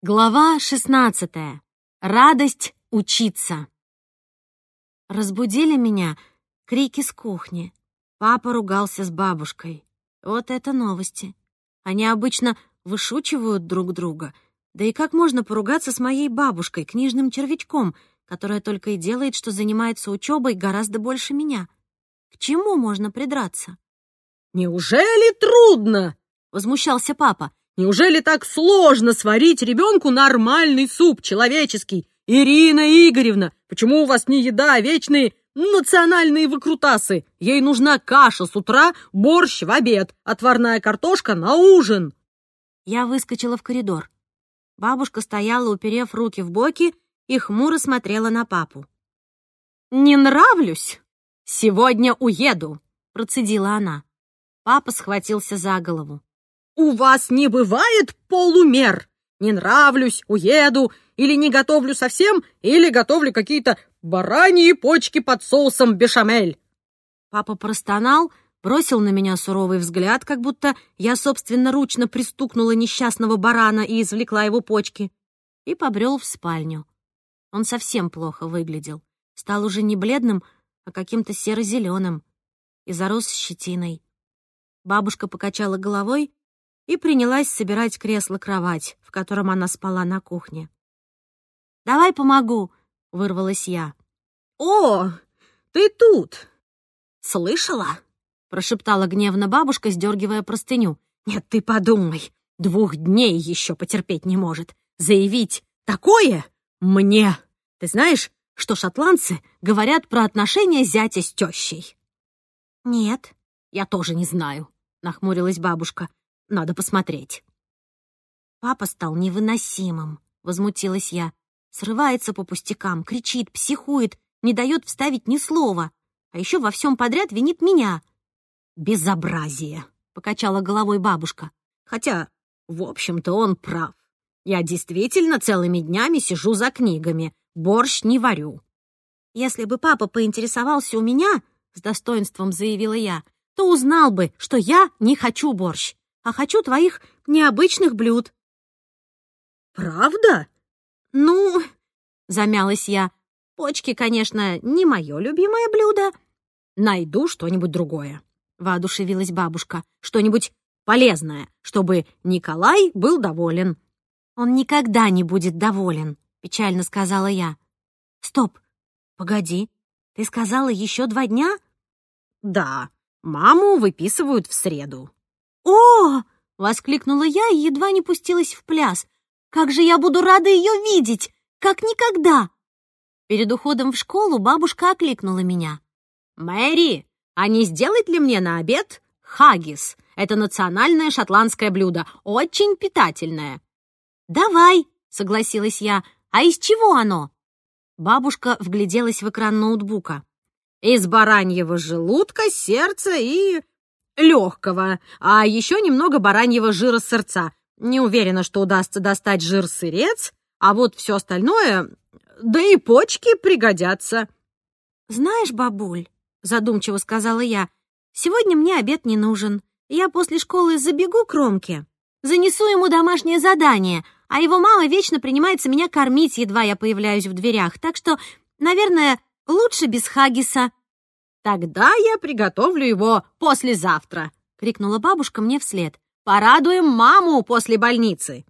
Глава 16. Радость учиться. Разбудили меня крики с кухни. Папа ругался с бабушкой. Вот это новости. Они обычно вышучивают друг друга. Да и как можно поругаться с моей бабушкой, книжным червячком, которая только и делает, что занимается учебой гораздо больше меня? К чему можно придраться? «Неужели трудно?» — возмущался папа. Неужели так сложно сварить ребенку нормальный суп, человеческий? Ирина Игоревна, почему у вас не еда, а вечные национальные выкрутасы? Ей нужна каша с утра, борщ в обед, отварная картошка на ужин. Я выскочила в коридор. Бабушка стояла, уперев руки в боки, и хмуро смотрела на папу. «Не нравлюсь? Сегодня уеду», — процедила она. Папа схватился за голову. У вас не бывает полумер. Не нравлюсь, уеду, или не готовлю совсем, или готовлю какие-то бараньи почки под соусом бешамель. Папа простонал, бросил на меня суровый взгляд, как будто я собственноручно пристукнула несчастного барана и извлекла его почки, и побрел в спальню. Он совсем плохо выглядел. Стал уже не бледным, а каким-то серо-зеленым и зарос щетиной. Бабушка покачала головой и принялась собирать кресло-кровать, в котором она спала на кухне. «Давай помогу», — вырвалась я. «О, ты тут! Слышала?» — прошептала гневно бабушка, сдергивая простыню. «Нет, ты подумай, двух дней еще потерпеть не может. Заявить такое мне! Ты знаешь, что шотландцы говорят про отношения зятя с тещей?» «Нет, я тоже не знаю», — нахмурилась бабушка. Надо посмотреть». Папа стал невыносимым, возмутилась я. Срывается по пустякам, кричит, психует, не дает вставить ни слова. А еще во всем подряд винит меня. «Безобразие!» — покачала головой бабушка. «Хотя, в общем-то, он прав. Я действительно целыми днями сижу за книгами, борщ не варю». «Если бы папа поинтересовался у меня, — с достоинством заявила я, — то узнал бы, что я не хочу борщ а хочу твоих необычных блюд». «Правда?» «Ну...» — замялась я. «Почки, конечно, не мое любимое блюдо». «Найду что-нибудь другое», — воодушевилась бабушка. «Что-нибудь полезное, чтобы Николай был доволен». «Он никогда не будет доволен», — печально сказала я. «Стоп, погоди, ты сказала еще два дня?» «Да, маму выписывают в среду». «О!» — воскликнула я и едва не пустилась в пляс. «Как же я буду рада ее видеть! Как никогда!» Перед уходом в школу бабушка окликнула меня. «Мэри, а не сделать ли мне на обед хаггис? Это национальное шотландское блюдо, очень питательное». «Давай», — согласилась я. «А из чего оно?» Бабушка вгляделась в экран ноутбука. «Из бараньего желудка, сердца и легкого, а еще немного бараньего жира сырца. Не уверена, что удастся достать жир-сырец, а вот все остальное, да и почки пригодятся. «Знаешь, бабуль», — задумчиво сказала я, — «сегодня мне обед не нужен. Я после школы забегу к Ромке, занесу ему домашнее задание, а его мама вечно принимается меня кормить, едва я появляюсь в дверях, так что, наверное, лучше без Хагиса. «Тогда я приготовлю его послезавтра!» — крикнула бабушка мне вслед. «Порадуем маму после больницы!»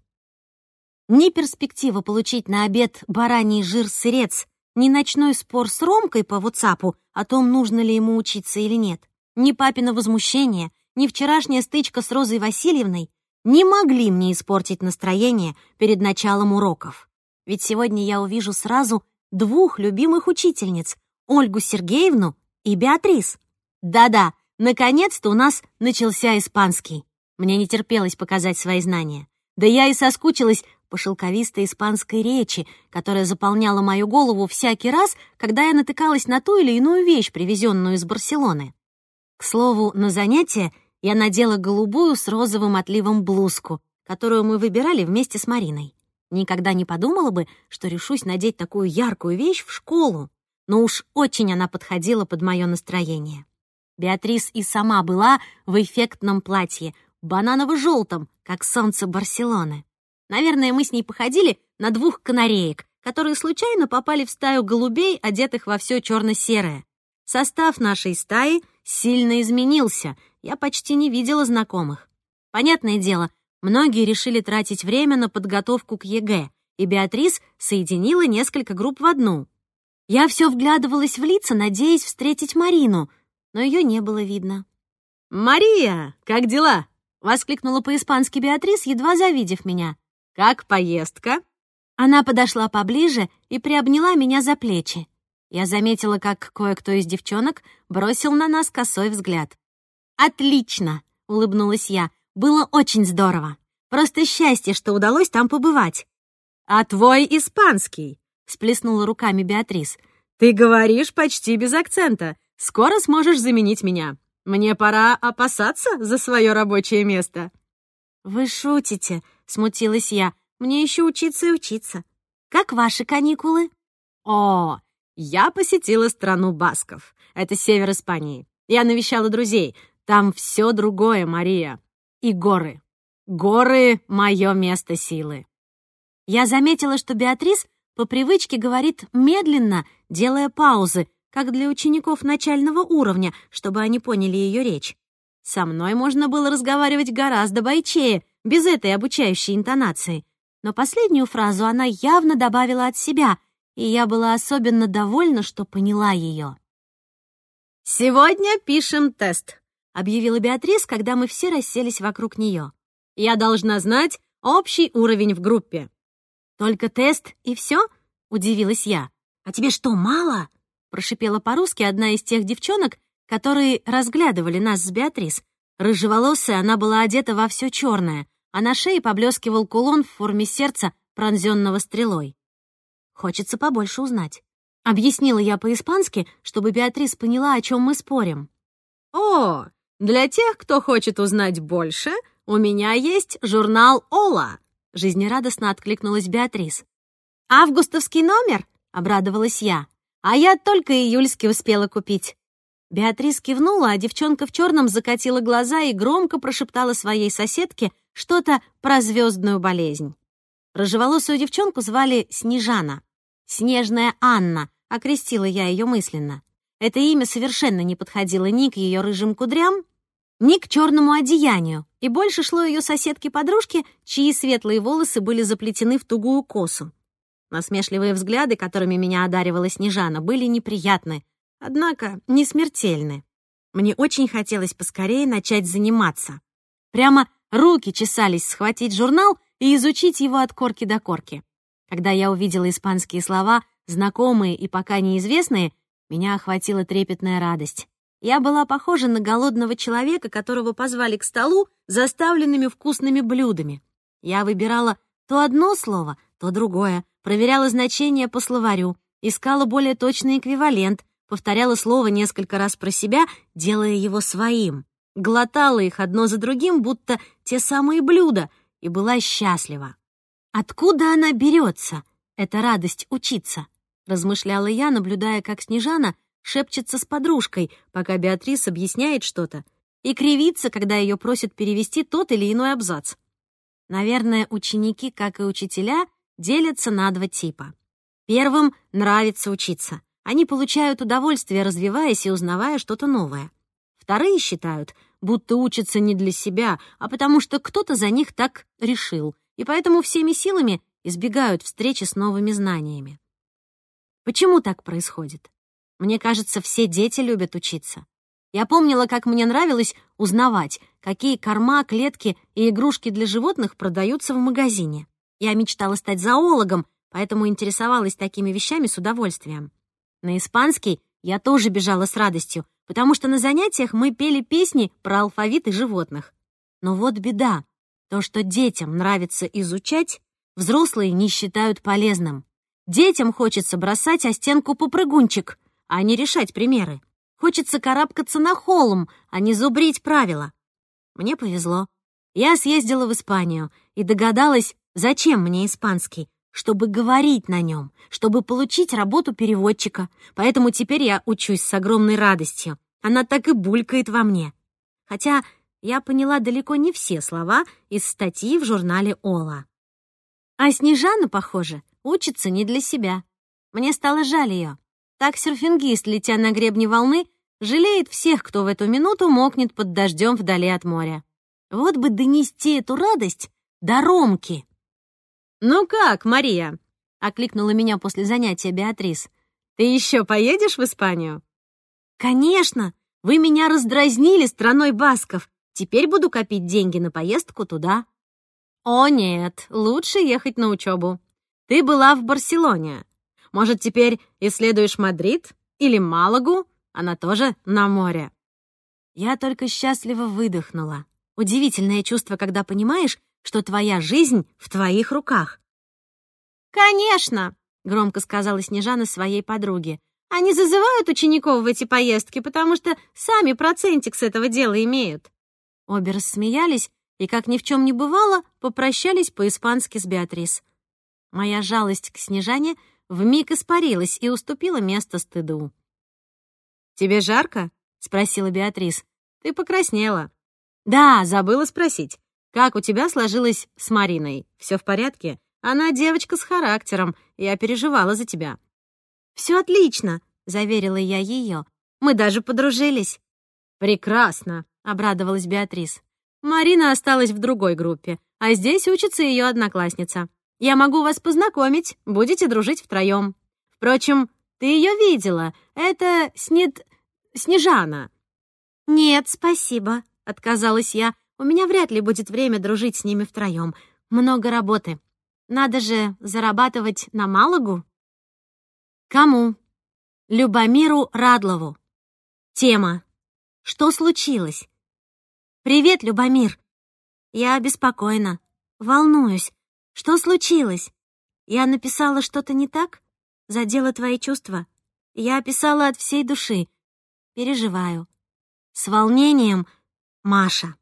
Ни перспектива получить на обед бараний жир-сырец, ни ночной спор с Ромкой по ватсапу о том, нужно ли ему учиться или нет, ни папино возмущение, ни вчерашняя стычка с Розой Васильевной не могли мне испортить настроение перед началом уроков. Ведь сегодня я увижу сразу двух любимых учительниц — Ольгу Сергеевну и Беатрис. Да-да, наконец-то у нас начался испанский. Мне не терпелось показать свои знания. Да я и соскучилась по шелковистой испанской речи, которая заполняла мою голову всякий раз, когда я натыкалась на ту или иную вещь, привезенную из Барселоны. К слову, на занятие я надела голубую с розовым отливом блузку, которую мы выбирали вместе с Мариной. Никогда не подумала бы, что решусь надеть такую яркую вещь в школу но уж очень она подходила под мое настроение. Беатрис и сама была в эффектном платье, бананово-желтом, как солнце Барселоны. Наверное, мы с ней походили на двух канареек, которые случайно попали в стаю голубей, одетых во все черно-серое. Состав нашей стаи сильно изменился, я почти не видела знакомых. Понятное дело, многие решили тратить время на подготовку к ЕГЭ, и Беатрис соединила несколько групп в одну. Я все вглядывалась в лица, надеясь встретить Марину, но ее не было видно. «Мария, как дела?» — воскликнула по-испански Беатрис, едва завидев меня. «Как поездка?» Она подошла поближе и приобняла меня за плечи. Я заметила, как кое-кто из девчонок бросил на нас косой взгляд. «Отлично!» — улыбнулась я. «Было очень здорово. Просто счастье, что удалось там побывать». «А твой испанский?» — сплеснула руками Беатрис. «Ты говоришь почти без акцента. Скоро сможешь заменить меня. Мне пора опасаться за свое рабочее место». «Вы шутите», — смутилась я. «Мне еще учиться и учиться. Как ваши каникулы?» «О, я посетила страну Басков. Это север Испании. Я навещала друзей. Там все другое, Мария. И горы. Горы — мое место силы». Я заметила, что Беатрис по привычке говорит медленно, делая паузы, как для учеников начального уровня, чтобы они поняли ее речь. Со мной можно было разговаривать гораздо бойчее, без этой обучающей интонации. Но последнюю фразу она явно добавила от себя, и я была особенно довольна, что поняла ее. «Сегодня пишем тест», — объявила Беатрис, когда мы все расселись вокруг нее. «Я должна знать общий уровень в группе». «Только тест и все?» — удивилась я. «А тебе что, мало?» прошипела по-русски одна из тех девчонок, которые разглядывали нас с Беатрис. Рыжеволосая она была одета во все черное, а на шее поблескивал кулон в форме сердца, пронзенного стрелой. Хочется побольше узнать. Объяснила я по-испански, чтобы Беатрис поняла, о чем мы спорим. «О, для тех, кто хочет узнать больше, у меня есть журнал «Ола», — жизнерадостно откликнулась Беатрис. «Августовский номер?» — обрадовалась я. А я только июльский успела купить. Беатрис кивнула, а девчонка в черном закатила глаза и громко прошептала своей соседке что-то про звездную болезнь. Рыжеволосую девчонку звали Снежана. Снежная Анна, окрестила я ее мысленно. Это имя совершенно не подходило ни к ее рыжим кудрям, ни к черному одеянию, и больше шло ее соседке-подружке, чьи светлые волосы были заплетены в тугую косу. Насмешливые взгляды, которыми меня одаривала Снежана, были неприятны, однако не смертельны. Мне очень хотелось поскорее начать заниматься. Прямо руки чесались схватить журнал и изучить его от корки до корки. Когда я увидела испанские слова, знакомые и пока неизвестные, меня охватила трепетная радость. Я была похожа на голодного человека, которого позвали к столу, заставленными вкусными блюдами. Я выбирала то одно слово, то другое, проверяла значение по словарю, искала более точный эквивалент, повторяла слово несколько раз про себя, делая его своим, глотала их одно за другим, будто те самые блюда, и была счастлива. Откуда она берется, эта радость учиться? размышляла я, наблюдая, как Снежана шепчется с подружкой, пока Беатрис объясняет что-то, и кривится, когда ее просят перевести тот или иной абзац. Наверное, ученики, как и учителя, делятся на два типа. Первым нравится учиться. Они получают удовольствие, развиваясь и узнавая что-то новое. Вторые считают, будто учатся не для себя, а потому что кто-то за них так решил, и поэтому всеми силами избегают встречи с новыми знаниями. Почему так происходит? Мне кажется, все дети любят учиться. Я помнила, как мне нравилось узнавать, какие корма, клетки и игрушки для животных продаются в магазине. Я мечтала стать зоологом, поэтому интересовалась такими вещами с удовольствием. На испанский я тоже бежала с радостью, потому что на занятиях мы пели песни про алфавит и животных. Но вот беда. То, что детям нравится изучать, взрослые не считают полезным. Детям хочется бросать о стенку попрыгунчик, а не решать примеры. Хочется карабкаться на холм, а не зубрить правила. Мне повезло. Я съездила в Испанию и догадалась, Зачем мне испанский? Чтобы говорить на нем, чтобы получить работу переводчика. Поэтому теперь я учусь с огромной радостью. Она так и булькает во мне. Хотя я поняла далеко не все слова из статьи в журнале «Ола». А Снежана, похоже, учится не для себя. Мне стало жаль ее. Так серфингист, летя на гребне волны, жалеет всех, кто в эту минуту мокнет под дождем вдали от моря. Вот бы донести эту радость до Ромки. «Ну как, Мария?» — окликнула меня после занятия Беатрис. «Ты еще поедешь в Испанию?» «Конечно! Вы меня раздразнили страной басков. Теперь буду копить деньги на поездку туда». «О нет, лучше ехать на учебу. Ты была в Барселоне. Может, теперь исследуешь Мадрид или Малагу? Она тоже на море». Я только счастливо выдохнула. Удивительное чувство, когда понимаешь, что твоя жизнь в твоих руках. «Конечно!» — громко сказала Снежана своей подруге. «Они зазывают учеников в эти поездки, потому что сами процентик с этого дела имеют». Обе рассмеялись и, как ни в чем не бывало, попрощались по-испански с Беатрис. Моя жалость к Снежане вмиг испарилась и уступила место стыду. «Тебе жарко?» — спросила Беатрис. «Ты покраснела». «Да, забыла спросить. Как у тебя сложилось с Мариной? Все в порядке? Она девочка с характером, я переживала за тебя». «Все отлично», — заверила я ее. «Мы даже подружились». «Прекрасно», — обрадовалась Беатрис. «Марина осталась в другой группе, а здесь учится ее одноклассница. Я могу вас познакомить, будете дружить втроем. Впрочем, ты ее видела. Это Снед... Снежана». «Нет, спасибо», — отказалась я. «У меня вряд ли будет время дружить с ними втроем. Много работы. Надо же зарабатывать на Малагу». Кому? Любомиру Радлову. Тема. Что случилось? «Привет, Любомир. Я обеспокоена. Волнуюсь. Что случилось? Я написала что-то не так? Задела твои чувства? Я писала от всей души. Переживаю. С волнением, Маша.